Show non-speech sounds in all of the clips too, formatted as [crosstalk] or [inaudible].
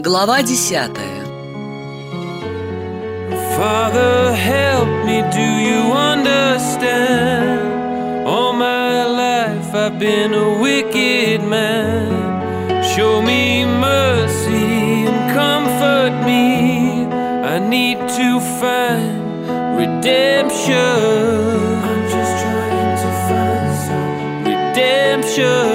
Глава десятая Father, help me, do you understand? All my life I've been a wicked man. Show me mercy and comfort me. I need to find redemption. I'm just trying to find some redemption.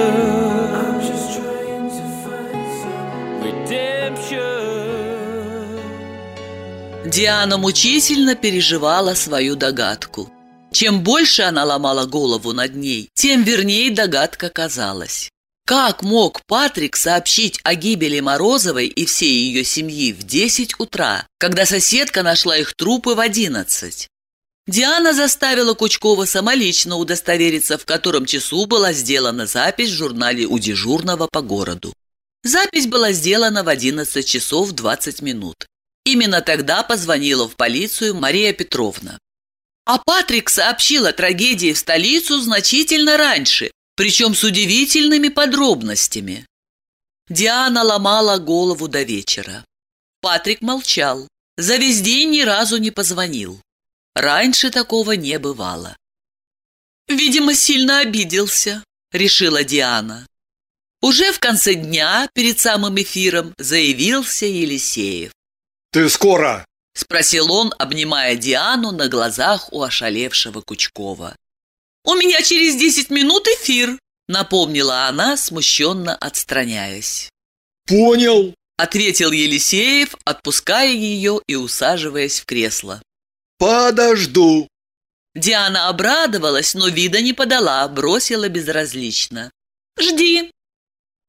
Диана мучительно переживала свою догадку. Чем больше она ломала голову над ней, тем вернее догадка казалась. Как мог Патрик сообщить о гибели Морозовой и всей ее семьи в 10 утра, когда соседка нашла их трупы в 11? Диана заставила Кучкова самолично удостовериться, в котором часу была сделана запись в журнале у дежурного по городу. Запись была сделана в 11 часов 20 минут. Именно тогда позвонила в полицию Мария Петровна. А Патрик сообщил о трагедии в столицу значительно раньше, причем с удивительными подробностями. Диана ломала голову до вечера. Патрик молчал, за весь день ни разу не позвонил. Раньше такого не бывало. «Видимо, сильно обиделся», — решила Диана. Уже в конце дня, перед самым эфиром, заявился Елисеев. Ты скоро? — спросил он, обнимая Диану на глазах у ошалевшего Кучкова. «У меня через десять минут эфир», — напомнила она, смущенно отстраняясь. Понял. Ответил Елисеев, отпуская ее и усаживаясь в кресло. Подожду. Диана обрадовалась, но вида не подала, бросила безразлично. «Жди».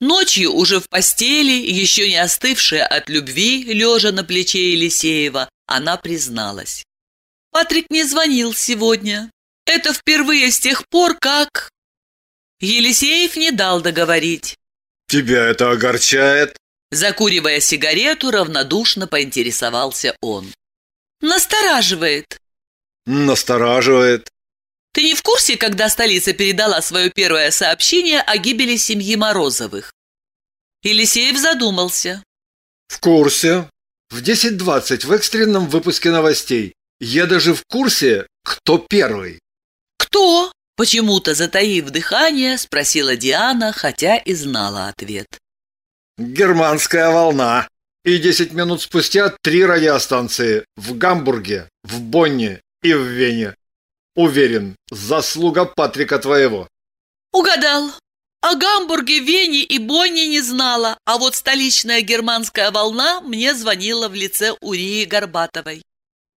Ночью уже в постели, еще не остывшая от любви, лежа на плече Елисеева, она призналась. «Патрик мне звонил сегодня. Это впервые с тех пор, как...» Елисеев не дал договорить. Тебя это огорчает? Закуривая сигарету, равнодушно поинтересовался он. «Настораживает. Настораживает. Ты не в курсе, когда столица передала свое первое сообщение о гибели семьи Морозовых?» Елисеев задумался. В курсе. В 10.20 в экстренном выпуске новостей. Я даже в курсе, кто первый. «Кто?» – почему-то, затаив дыхание, спросила Диана, хотя и знала ответ. Германская волна. И 10 минут спустя три радиостанции в Гамбурге, в Бонне и в Вене. Уверен, заслуга Патрика твоего. «Угадал. О Гамбурге, Вене и Бонне не знала, а вот столичная германская волна мне звонила в лице Урии Горбатовой».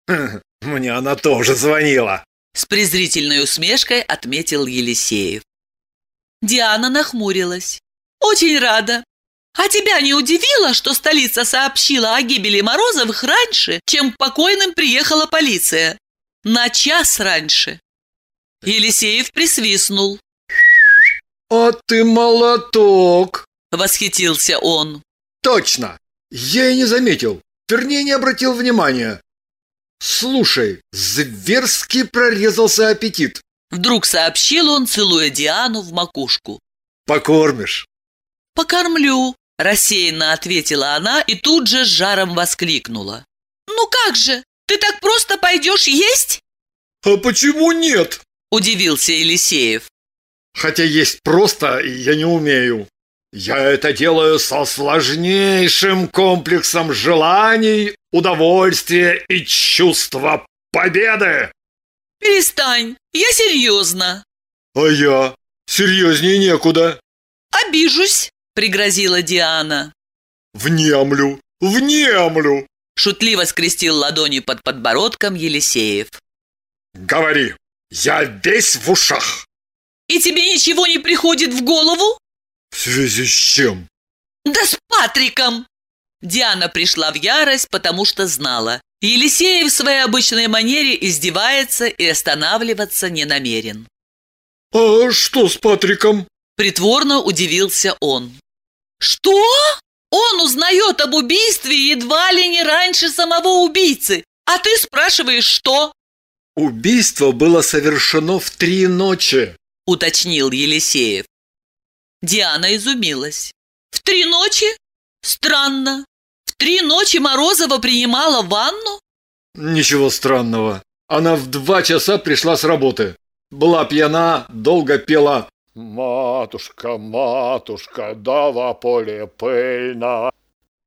[laughs] Мне она тоже звонила. С презрительной усмешкой отметил Елисеев. Диана нахмурилась. «Очень рада. А тебя не удивило, что столица сообщила о гибели Морозовых раньше, чем к покойным приехала полиция? На час раньше». Елисеев присвистнул. А ты молоток. Восхитился он. Точно. Я и не заметил. Вернее, не обратил внимания. Слушай, зверски прорезался аппетит. Вдруг сообщил он, целуя Диану в макушку. Покормишь? «Покормлю», – рассеянно ответила она и тут же с жаром воскликнула. «Ну как же? Ты так просто пойдешь есть?» А почему нет? – удивился Елисеев. Хотя есть просто я не умею. Я это делаю со сложнейшим комплексом желаний, удовольствия и чувства победы. «Перестань, я серьезно». А я? Серьезнее некуда. «Обижусь», – пригрозила Диана. Внемлю, внемлю. Шутливо скрестил ладони под подбородком Елисеев. Говори, я весь в ушах. «И тебе ничего не приходит в голову?» В связи с чем? «Да с Патриком!» Диана пришла в ярость, потому что знала. Елисеев в своей обычной манере издевается и останавливаться не намерен. А что с Патриком? Притворно удивился он. «Что? Он узнает об убийстве едва ли не раньше самого убийцы, а ты спрашиваешь, что?» Убийство было совершено в три ночи. уточнил Елисеев. Диана изумилась. «В три ночи? Странно. В три ночи Морозова принимала ванну? Ничего странного. Она в два часа пришла с работы. Была пьяна, долго пела «Матушка, матушка, дава поле пыльно».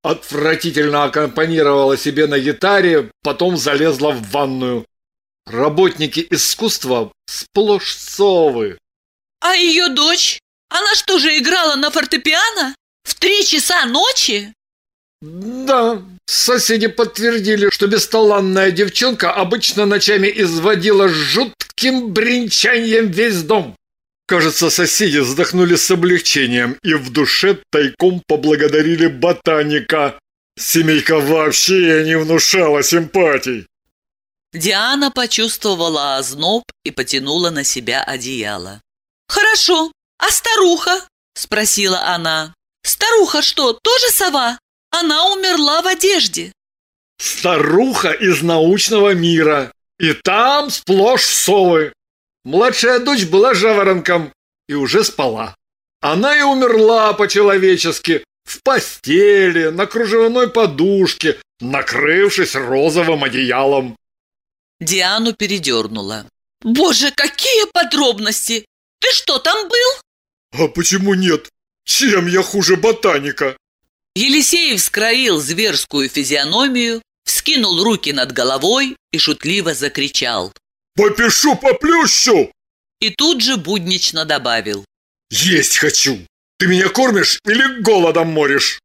Отвратительно аккомпанировала себе на гитаре, потом залезла в ванную. Работники искусства сплошь совы. А ее дочь? Она что же играла на фортепиано? В три часа ночи? Да, соседи подтвердили, что бесталанная девчонка обычно ночами изводила жутким бренчанием весь дом. Кажется, соседи вздохнули с облегчением и в душе тайком поблагодарили ботаника. Семейка вообще не внушала симпатий. Диана почувствовала озноб и потянула на себя одеяло. «Хорошо, а старуха?» – спросила она. «Старуха что, тоже сова? Она умерла в одежде». «Старуха из научного мира, и там сплошь совы. Младшая дочь была жаворонком и уже спала. Она и умерла по-человечески, в постели, на кружевной подушке, накрывшись розовым одеялом. Диану передернула. «Боже, какие подробности! Ты что, там был?» «А почему нет? Чем я хуже ботаника?» Елисеев скроил зверскую физиономию, вскинул руки над головой и шутливо закричал. «Попишу, поплющу!» И тут же буднично добавил. «Есть хочу! Ты меня кормишь или голодом моришь?»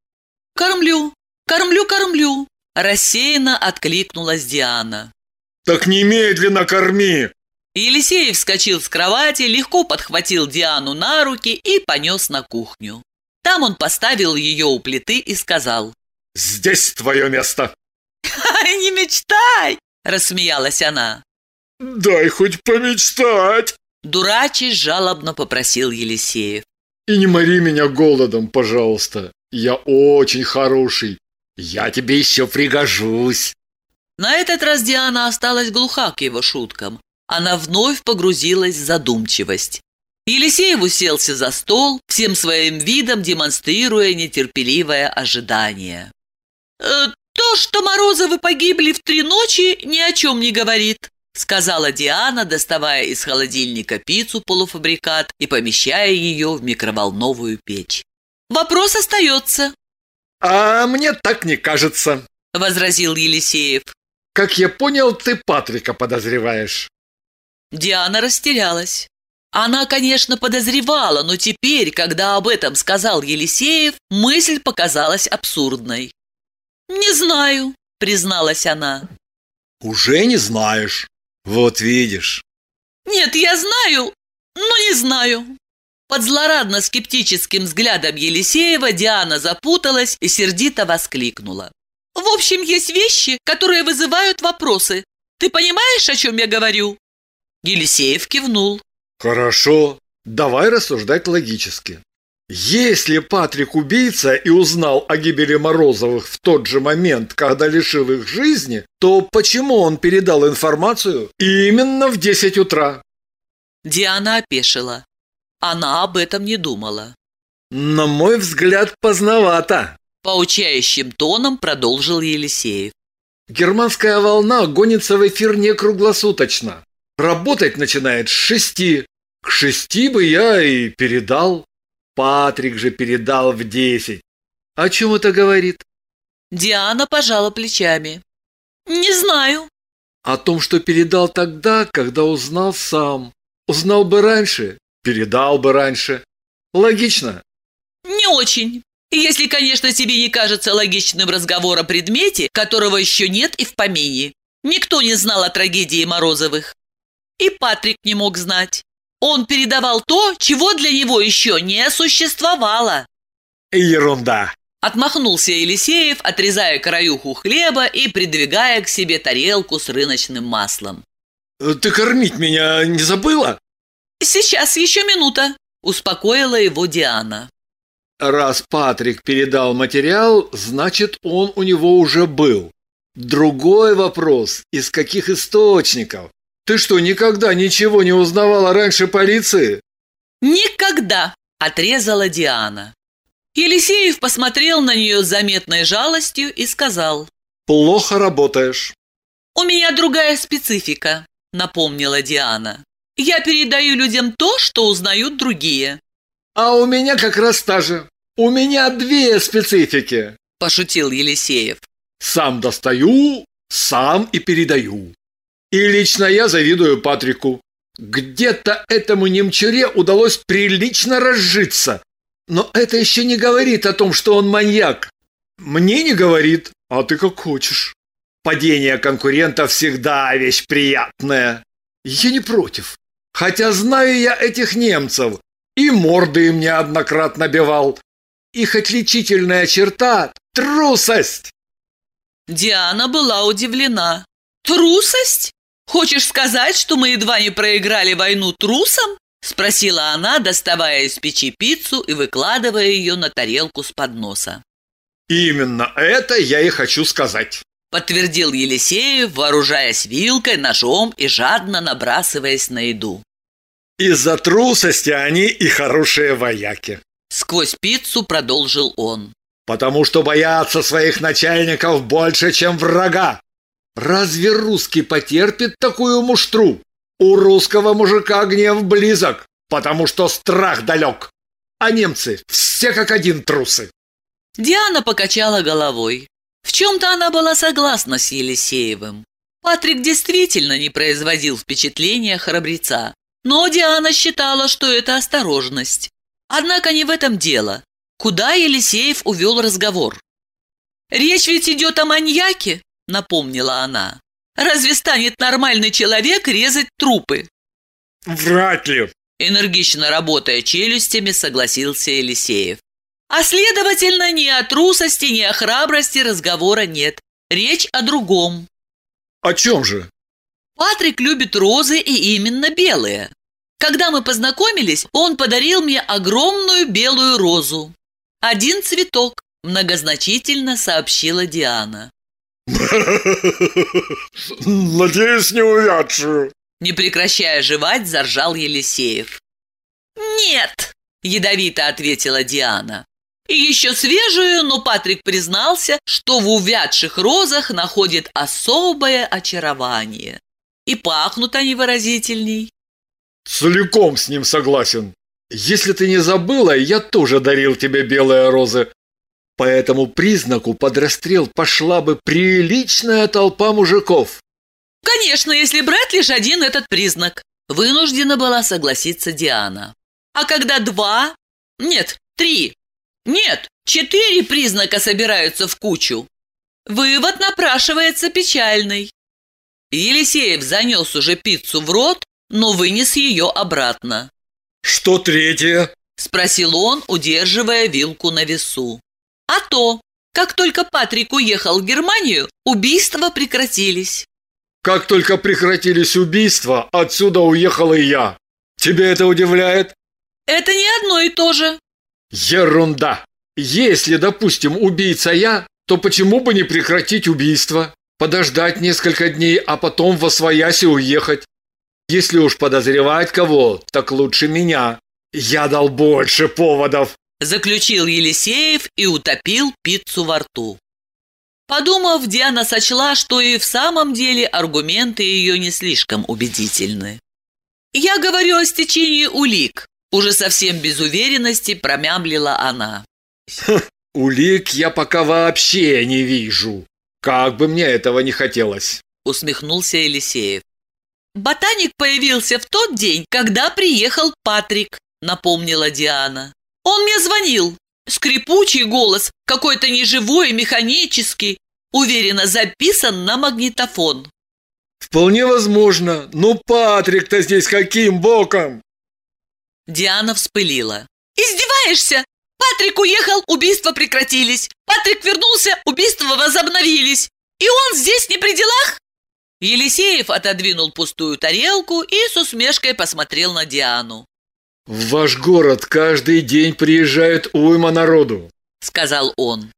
«Кормлю, кормлю, кормлю!» Рассеянно откликнулась Диана. «Так немедленно корми!» Елисеев вскочил с кровати, легко подхватил Диану на руки и понес на кухню. Там он поставил ее у плиты и сказал. «Здесь твое место!» [laughs] «Не мечтай!» – рассмеялась она. «Дай хоть помечтать!» Дурачий жалобно попросил Елисеев. «И не мори меня голодом, пожалуйста. Я очень хороший. Я тебе еще пригожусь!» На этот раз Диана осталась глуха к его шуткам. Она вновь погрузилась в задумчивость. Елисеев уселся за стол, всем своим видом демонстрируя нетерпеливое ожидание. «Э, «То, что Морозовы погибли в три ночи, ни о чем не говорит», сказала Диана, доставая из холодильника пиццу полуфабрикат и помещая ее в микроволновую печь. «Вопрос остается». «А мне так не кажется», — возразил Елисеев. «Как я понял, ты Патрика подозреваешь». Диана растерялась. Она, конечно, подозревала, но теперь, когда об этом сказал Елисеев, мысль показалась абсурдной. «Не знаю», — призналась она. «Уже не знаешь? Вот видишь». «Нет, я знаю, но не знаю». Под злорадно-скептическим взглядом Елисеева Диана запуталась и сердито воскликнула. «В общем, есть вещи, которые вызывают вопросы. Ты понимаешь, о чем я говорю?» Елисеев кивнул. Хорошо, давай рассуждать логически. Если Патрик убийца и узнал о гибели Морозовых в тот же момент, когда лишил их жизни, то почему он передал информацию именно в 10 утра? Диана опешила. Она об этом не думала. На мой взгляд, поздновато. Поучающим тоном продолжил Елисеев. Германская волна гонится в эфир не круглосуточно. Работать начинает с шести. К шести бы я и передал. Патрик же передал в десять. О чем это говорит? Диана пожала плечами. Не знаю. О том, что передал тогда, когда узнал сам. Узнал бы раньше, передал бы раньше. Логично? Не очень. Если, конечно, тебе не кажется логичным разговор о предмете, которого еще нет и в помине. Никто не знал о трагедии Морозовых. И Патрик не мог знать. Он передавал то, чего для него еще не существовало. Ерунда. Отмахнулся Елисеев, отрезая краюху хлеба и придвигая к себе тарелку с рыночным маслом. Ты кормить меня не забыла? Сейчас еще минута, успокоила его Диана. Раз Патрик передал материал, значит, он у него уже был. Другой вопрос, из каких источников? Ты что, никогда ничего не узнавала раньше полиции? Никогда, отрезала Диана. Елисеев посмотрел на нее с заметной жалостью и сказал. Плохо работаешь. «У меня другая специфика», — напомнила Диана. «Я передаю людям то, что узнают другие». А у меня как раз та же. У меня две специфики. Пошутил Елисеев. Сам достаю, сам и передаю. И лично я завидую Патрику. Где-то этому немчуре удалось прилично разжиться. Но это еще не говорит о том, что он маньяк. Мне не говорит, а ты как хочешь. Падение конкурента всегда вещь приятная. Я не против. Хотя знаю я этих немцев. И морды им неоднократно бивал. Их отличительная черта – трусость. Диана была удивлена. «Трусость? Хочешь сказать, что мы едва не проиграли войну трусом?» Спросила она, доставая из печи пиццу и выкладывая ее на тарелку с подноса. «Именно это я и хочу сказать», – подтвердил Елисеев, вооружаясь вилкой, ножом и жадно набрасываясь на еду. «Из-за трусости они и хорошие вояки», – сквозь пиццу продолжил он. «Потому что боятся своих начальников больше, чем врага. Разве русский потерпит такую муштру? У русского мужика гнев близок, потому что страх далек. А немцы все как один трусы. Диана покачала головой. В чем-то она была согласна с Елисеевым. Патрик действительно не производил впечатления храбреца, но Диана считала, что это осторожность. Однако не в этом дело. Куда Елисеев увел разговор? «Речь ведь идет о маньяке», — напомнила она. «Разве станет нормальный человек резать трупы?» «Вряд ли», — энергично работая челюстями, согласился Елисеев. А следовательно, ни о трусости, ни о храбрости разговора нет. Речь о другом. О чем же? Патрик любит розы и именно белые. Когда мы познакомились, он подарил мне огромную белую розу. Один цветок, многозначительно сообщила Диана. Надеюсь, не увядшую. Не прекращая жевать, заржал Елисеев. «Нет!» – ядовито ответила Диана. И еще свежую, но Патрик признался, что в увядших розах находит особое очарование. И пахнут они выразительней. Целиком с ним согласен. Если ты не забыла, я тоже дарил тебе белые розы. По этому признаку под расстрел пошла бы приличная толпа мужиков. Конечно, если брать лишь один этот признак. Вынуждена была согласиться Диана. А когда два, нет, три, нет, четыре признака собираются в кучу. Вывод напрашивается печальный. Елисеев занес уже пиццу в рот, но вынес ее обратно. «Что третье?» – спросил он, удерживая вилку на весу. «А то, как только Патрик уехал в Германию, убийства прекратились». «Как только прекратились убийства, отсюда уехал и я. Тебя это удивляет?» «Это не одно и то же. Ерунда! Если, допустим, убийца я, то почему бы не прекратить убийство? Подождать несколько дней, а потом во свояси уехать? Если уж подозревать кого, так лучше меня. Я дал больше поводов. Заключил Елисеев и утопил пиццу во рту. Подумав, Диана сочла, что и в самом деле аргументы ее не слишком убедительны. «Я говорю о стечении улик», уже совсем без уверенности промямлила она. [laughs] «Улик я пока вообще не вижу. Как бы мне этого не хотелось!» Усмехнулся Елисеев. «Ботаник появился в тот день, когда приехал Патрик», напомнила Диана. «Он мне звонил. Скрипучий голос, какой-то неживой, механический, уверенно записан на магнитофон». «Вполне возможно. Но Патрик-то здесь каким боком?» Диана вспылила. «Издеваешься? Патрик уехал, убийства прекратились. Патрик вернулся, убийства возобновились. И он здесь не при делах?» Елисеев отодвинул пустую тарелку и с усмешкой посмотрел на Диану. «В ваш город каждый день приезжает уйма народу», — сказал он.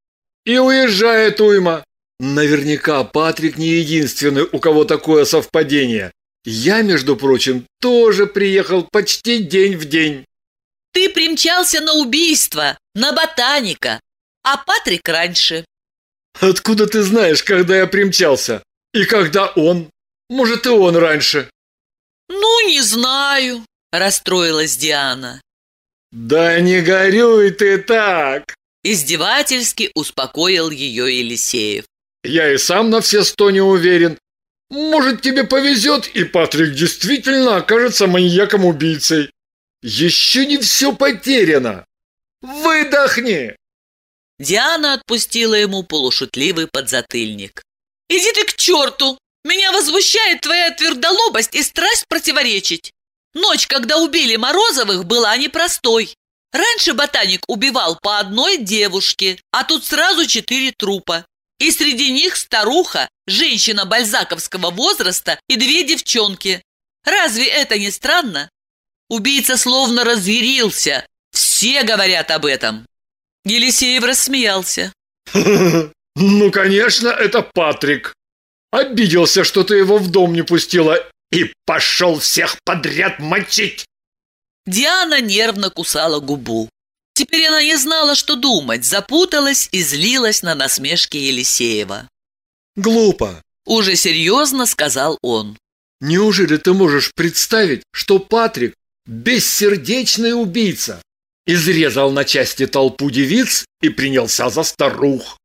«И уезжает уйма. Наверняка Патрик не единственный, у кого такое совпадение. Я, между прочим, тоже приехал почти день в день. Ты примчался на убийство, на ботаника, а Патрик раньше. Откуда ты знаешь, когда я примчался? И когда он? Может, и он раньше. Ну, не знаю, расстроилась Диана. Да не горюй ты так. Издевательски успокоил ее Елисеев. Я и сам на все сто не уверен. Может, тебе повезет, и Патрик действительно окажется маньяком-убийцей. Еще не все потеряно. Выдохни!» Диана отпустила ему полушутливый подзатыльник. «Иди ты к черту! Меня возмущает твоя твердолобость и страсть противоречить. Ночь, когда убили Морозовых, была непростой. Раньше ботаник убивал по одной девушке, а тут сразу четыре трупа. И среди них старуха, женщина бальзаковского возраста и две девчонки. Разве это не странно? Убийца словно разъярился. Все говорят об этом. Елисеев рассмеялся. [laughs] «Ну, конечно, это Патрик. Обиделся, что ты его в дом не пустила и пошел всех подряд мочить!» Диана нервно кусала губу. Теперь она не знала, что думать, запуталась и злилась на насмешки Елисеева. «Глупо», — уже серьезно сказал он. «Неужели ты можешь представить, что Патрик – бессердечный убийца? Изрезал на части толпу девиц и принялся за старух.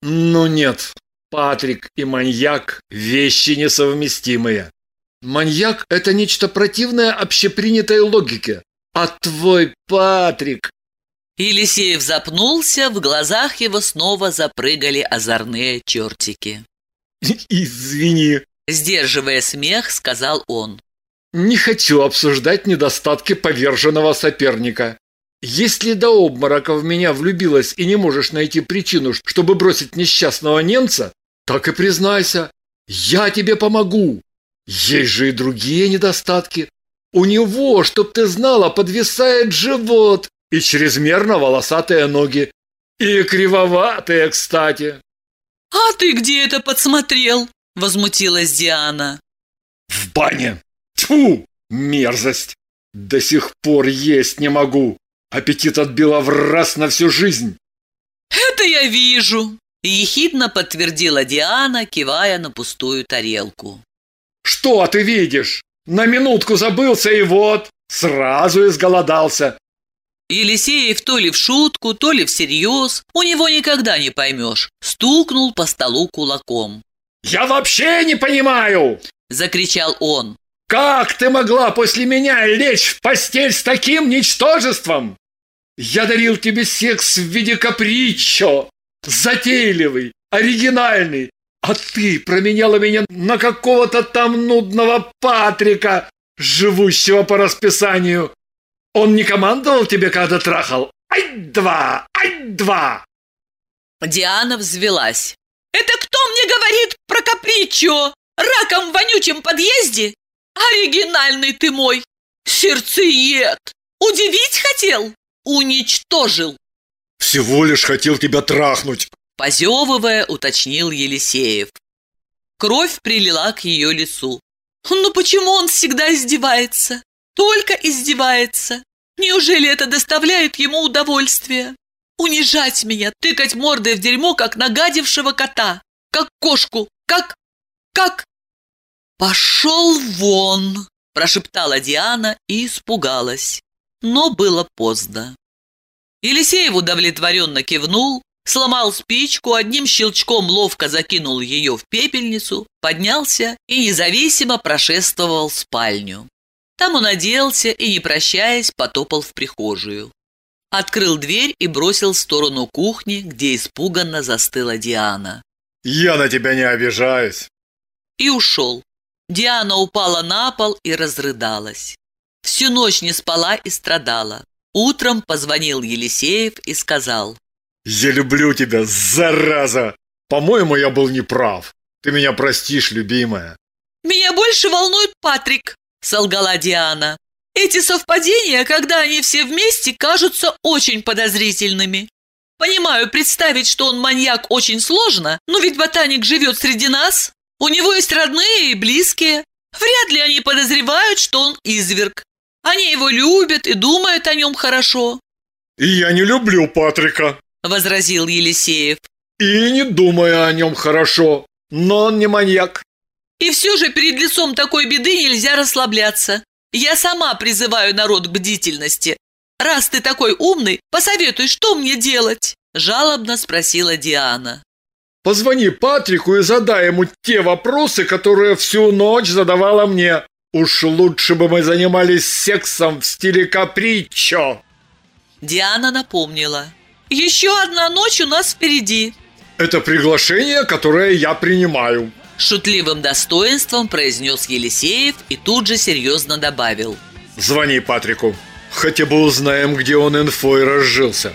Ну нет, Патрик и маньяк – вещи несовместимые. Маньяк – это нечто противное общепринятой логике. А твой Патрик Елисеев запнулся, в глазах его снова запрыгали озорные чертики. [laughs] «Извини», – сдерживая смех, сказал он. «Не хочу обсуждать недостатки поверженного соперника. Если до обморока в меня влюбилась и не можешь найти причину, чтобы бросить несчастного немца, так и признайся, я тебе помогу. Есть же и другие недостатки. У него, чтоб ты знала, подвисает живот, и чрезмерно волосатые ноги. И кривоватые, кстати. «А ты где это подсмотрел?» – возмутилась Диана. «В бане! Тьфу! Мерзость! До сих пор есть не могу! Аппетит отбила в раз на всю жизнь!» «Это я вижу!» – ехидно подтвердила Диана, кивая на пустую тарелку. «Что ты видишь? На минутку забылся и вот, сразу изголодался. Елисеев то ли в шутку, то ли всерьез, у него никогда не поймешь, стукнул по столу кулаком. «Я вообще не понимаю!» – закричал он. «Как ты могла после меня лечь в постель с таким ничтожеством? Я дарил тебе секс в виде капричо, затейливый, оригинальный, а ты променяла меня на какого-то там нудного Патрика, живущего по расписанию. Он не командовал тебе, когда трахал? Ай-два! Ай-два!» Диана взвелась. «Это кто мне говорит про капричо? Раком в вонючем подъезде? Оригинальный ты мой! Сердцеед! Удивить хотел? Уничтожил!» «Всего лишь хотел тебя трахнуть!» Позевывая, уточнил Елисеев. Кровь прилила к ее лицу. «Ну почему он всегда издевается? Только издевается. Неужели это доставляет ему удовольствие? Унижать меня, тыкать мордой в дерьмо, как нагадившего кота, как кошку, как... как... «Пошел вон!» – прошептала Диана и испугалась. Но было поздно. Елисеев удовлетворенно кивнул, сломал спичку, одним щелчком ловко закинул ее в пепельницу, поднялся и независимо прошествовал в спальню. Там он оделся и, не прощаясь, потопал в прихожую. Открыл дверь и бросил в сторону кухни, где испуганно застыла Диана. «Я на тебя не обижаюсь!» И ушел. Диана упала на пол и разрыдалась. Всю ночь не спала и страдала. Утром позвонил Елисеев и сказал. «Я люблю тебя, зараза! По-моему, я был неправ. Ты меня простишь, любимая». «Меня больше волнует Патрик», – солгала Диана. «Эти совпадения, когда они все вместе, кажутся очень подозрительными. Понимаю, представить, что он маньяк, очень сложно, но ведь ботаник живет среди нас. У него есть родные и близкие. Вряд ли они подозревают, что он изверг. Они его любят и думают о нем хорошо. И я не люблю Патрика. Возразил Елисеев. И не думаю о нем хорошо. Но он не маньяк. И все же перед лицом такой беды нельзя расслабляться. Я сама призываю народ к бдительности. Раз ты такой умный, посоветуй, что мне делать?» Жалобно спросила Диана. «Позвони Патрику и задай ему те вопросы, которые всю ночь задавала мне. Уж лучше бы мы занимались сексом в стиле капричо». Диана напомнила. «Еще одна ночь у нас впереди». «Это приглашение, которое я принимаю», Шутливым достоинством произнес Елисеев и тут же серьезно добавил. «Звони Патрику. Хотя бы узнаем, где он инфой разжился».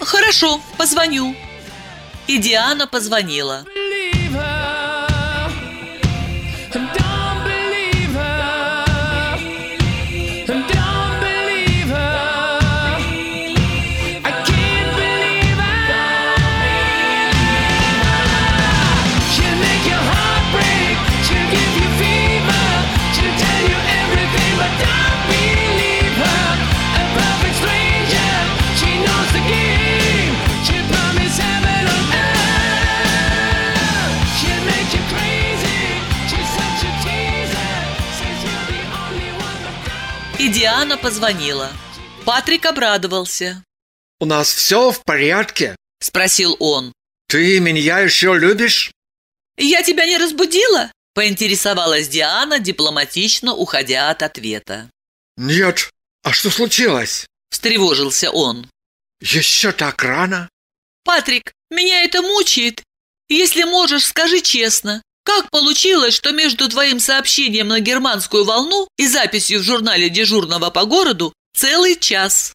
«Хорошо, позвоню». И Диана позвонила. Диана позвонила. Патрик обрадовался. «У нас все в порядке?» – спросил он. «Ты меня еще любишь?» «Я тебя не разбудила?» – поинтересовалась Диана, дипломатично уходя от ответа. «Нет. А что случилось?» – встревожился он. «Еще так рано?» «Патрик, меня это мучает. Если можешь, скажи честно, как получилось, что между твоим сообщением на германскую волну и записью в журнале дежурного по городу целый час?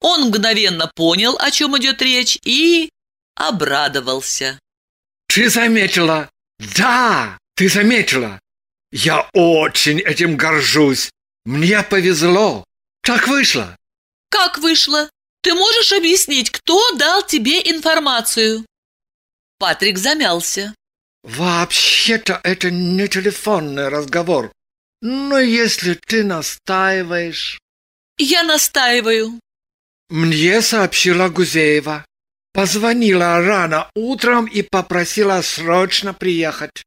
Он мгновенно понял, о чем идет речь, и обрадовался. Ты заметила? Да, ты заметила. Я очень этим горжусь. Мне повезло. Так вышло. Как вышло? Ты можешь объяснить, кто дал тебе информацию? Патрик замялся. Вообще-то это не телефонный разговор. Но если ты настаиваешь... Я настаиваю. Мне сообщила Гузеева. Позвонила рано утром и попросила срочно приехать.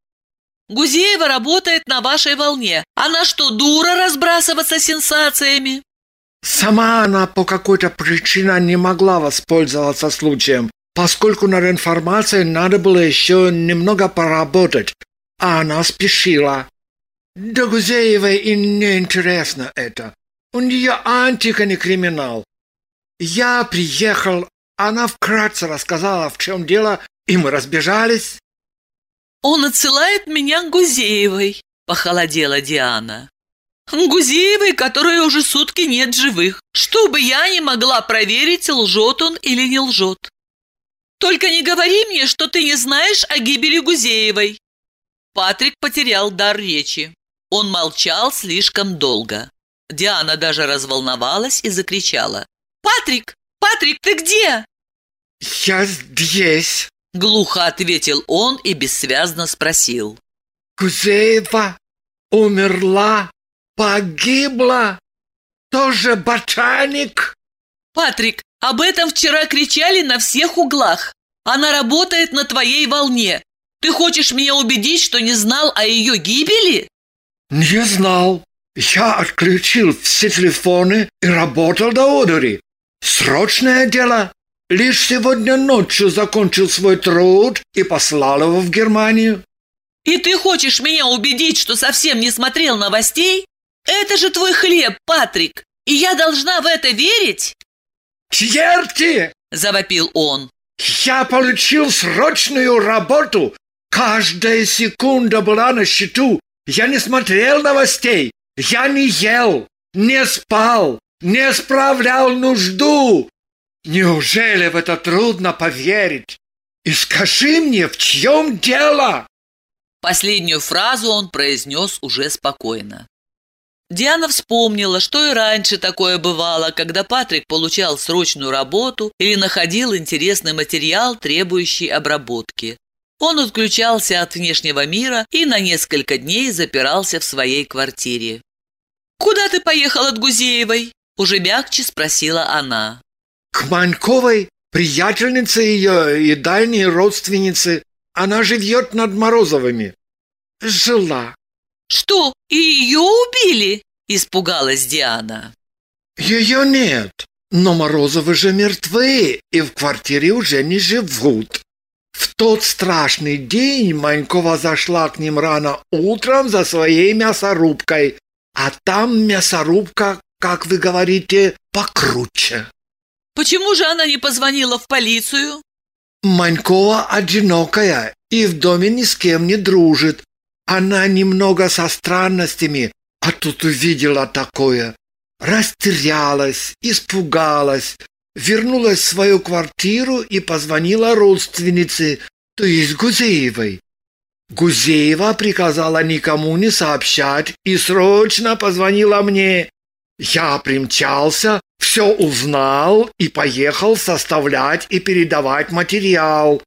Гузеева работает на вашей волне. Она что, дура разбрасываться сенсациями? Сама она по какой-то причине не могла воспользоваться случаем поскольку над информацией надо было еще немного поработать, а она спешила. Да Гузеевой и не интересно это. У нее антика не криминал. Я приехал, она вкратце рассказала, в чем дело, и мы разбежались. «Он отсылает меня Гузеевой», — похолодела Диана. «Гузеевой, которой уже сутки нет живых, чтобы я не могла проверить, лжет он или не лжет. Только не говори мне, что ты не знаешь о гибели Гузеевой!» Патрик потерял дар речи. Он молчал слишком долго. Диана даже разволновалась и закричала. «Патрик! Патрик, ты где?» «Я здесь!» Глухо ответил он и бессвязно спросил. «Гузеева умерла, погибла, тоже ботаник?» «Патрик, об этом вчера кричали на всех углах. Она работает на твоей волне. Ты хочешь меня убедить, что не знал о ее гибели?» «Не знал. Я отключил все телефоны и работал до одури. Срочное дело. Лишь сегодня ночью закончил свой труд и послал его в Германию». «И ты хочешь меня убедить, что совсем не смотрел новостей? Это же твой хлеб, Патрик, и я должна в это верить?» «Черти!» – завопил он. «Я получил срочную работу! Каждая секунда была на счету! Я не смотрел новостей! Я не ел, не спал, не справлял нужду! Неужели в это трудно поверить? И скажи мне, в чем дело?» Последнюю фразу он произнес уже спокойно. Диана вспомнила, что и раньше такое бывало, когда Патрик получал срочную работу или находил интересный материал, требующий обработки. Он отключался от внешнего мира и на несколько дней запирался в своей квартире. «Куда ты поехал от Гузеевой?» – уже мягче спросила она. К Маньковой, приятельнице ее и дальней родственнице. Она живет над Морозовыми. Жила. Что, и ее убили? Испугалась Диана. Ее нет. Но Морозовы же мертвы и в квартире уже не живут. В тот страшный день Манькова зашла к ним рано утром за своей мясорубкой, а там мясорубка, как вы говорите, покруче. Почему же она не позвонила в полицию? Манькова одинокая и в доме ни с кем не дружит. Она немного со странностями, а тут увидела такое. Растерялась, испугалась, вернулась в свою квартиру и позвонила родственнице, то есть Гузеевой. Гузеева приказала никому не сообщать и срочно позвонила мне. Я примчался, все узнал и поехал составлять и передавать материал.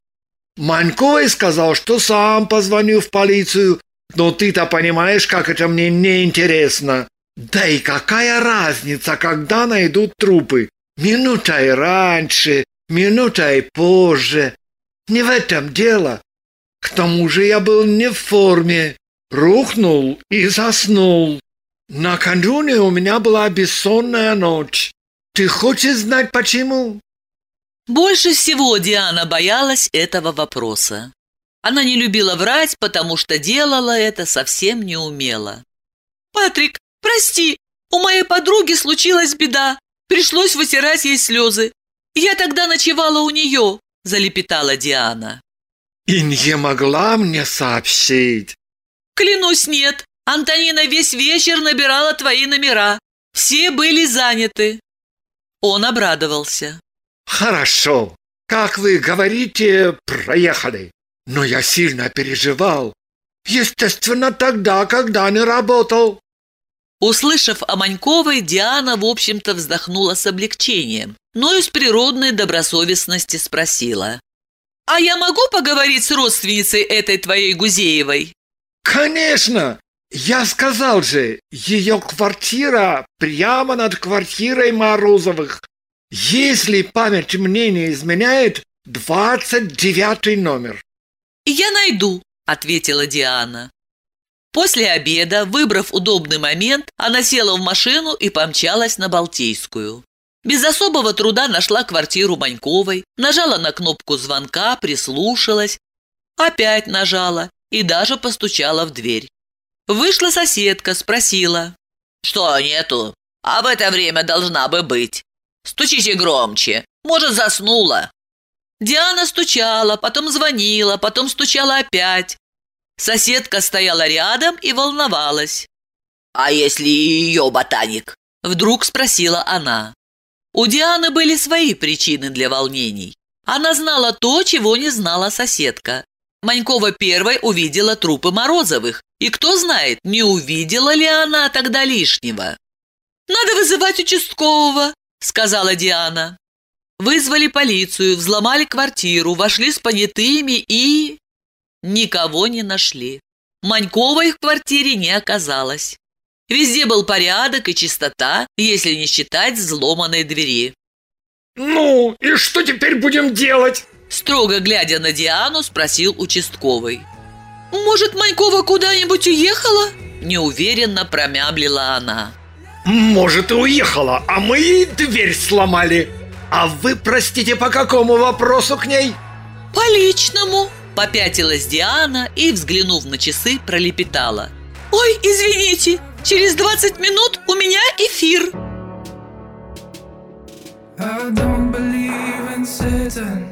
Маньковой сказал, что сам позвоню в полицию, но ты-то понимаешь, как это мне неинтересно. Да и какая разница, когда найдут трупы? Минутой раньше, минутой позже. Не в этом дело. К тому же я был не в форме. Рухнул и заснул. Накануне у меня была бессонная ночь. Ты хочешь знать почему? Больше всего Диана боялась этого вопроса. Она не любила врать, потому что делала это совсем не умела. «Патрик, прости, у моей подруги случилась беда. Пришлось вытирать ей слезы. Я тогда ночевала у нее», – залепетала Диана. «И не могла мне сообщить?» «Клянусь, нет. Антонина весь вечер набирала твои номера. Все были заняты». Он обрадовался. «Хорошо. Как вы говорите, проехали. Но я сильно переживал. Естественно, тогда, когда не работал. Услышав о Маньковой, Диана, в общем-то, вздохнула с облегчением, но из природной добросовестности спросила. «А я могу поговорить с родственницей этой твоей Гузеевой?» «Конечно! Я сказал же, ее квартира прямо над квартирой Морозовых. Если память мне не изменяет, двадцать девятый номер». «Я найду», — ответила Диана. После обеда, выбрав удобный момент, она села в машину и помчалась на Балтийскую. Без особого труда нашла квартиру Маньковой, нажала на кнопку звонка, прислушалась, опять нажала и даже постучала в дверь. Вышла соседка, спросила. «Что нету? А в это время должна бы быть. Стучите громче, может, заснула». Диана стучала, потом звонила, потом стучала опять. Соседка стояла рядом и волновалась. «А если ее ботаник?» – вдруг спросила она. У Дианы были свои причины для волнений. Она знала то, чего не знала соседка. Манькова первой увидела трупы Морозовых, и кто знает, не увидела ли она тогда лишнего. «Надо вызывать участкового», – сказала Диана. Вызвали полицию, взломали квартиру, вошли с понятыми и... Никого не нашли. Маньковой в квартире не оказалось. Везде был порядок и чистота, если не считать взломанной двери. «Ну, и что теперь будем делать?» Строго глядя на Диану, спросил участковый. «Может, Манькова куда-нибудь уехала?» Неуверенно промямлила она. «Может, и уехала, а мы дверь сломали. А вы, простите, по какому вопросу к ней?» «По личному», Попятилась Диана и, взглянув на часы, пролепетала. «Ой, извините, через 20 минут у меня эфир!» I don't believe in Satan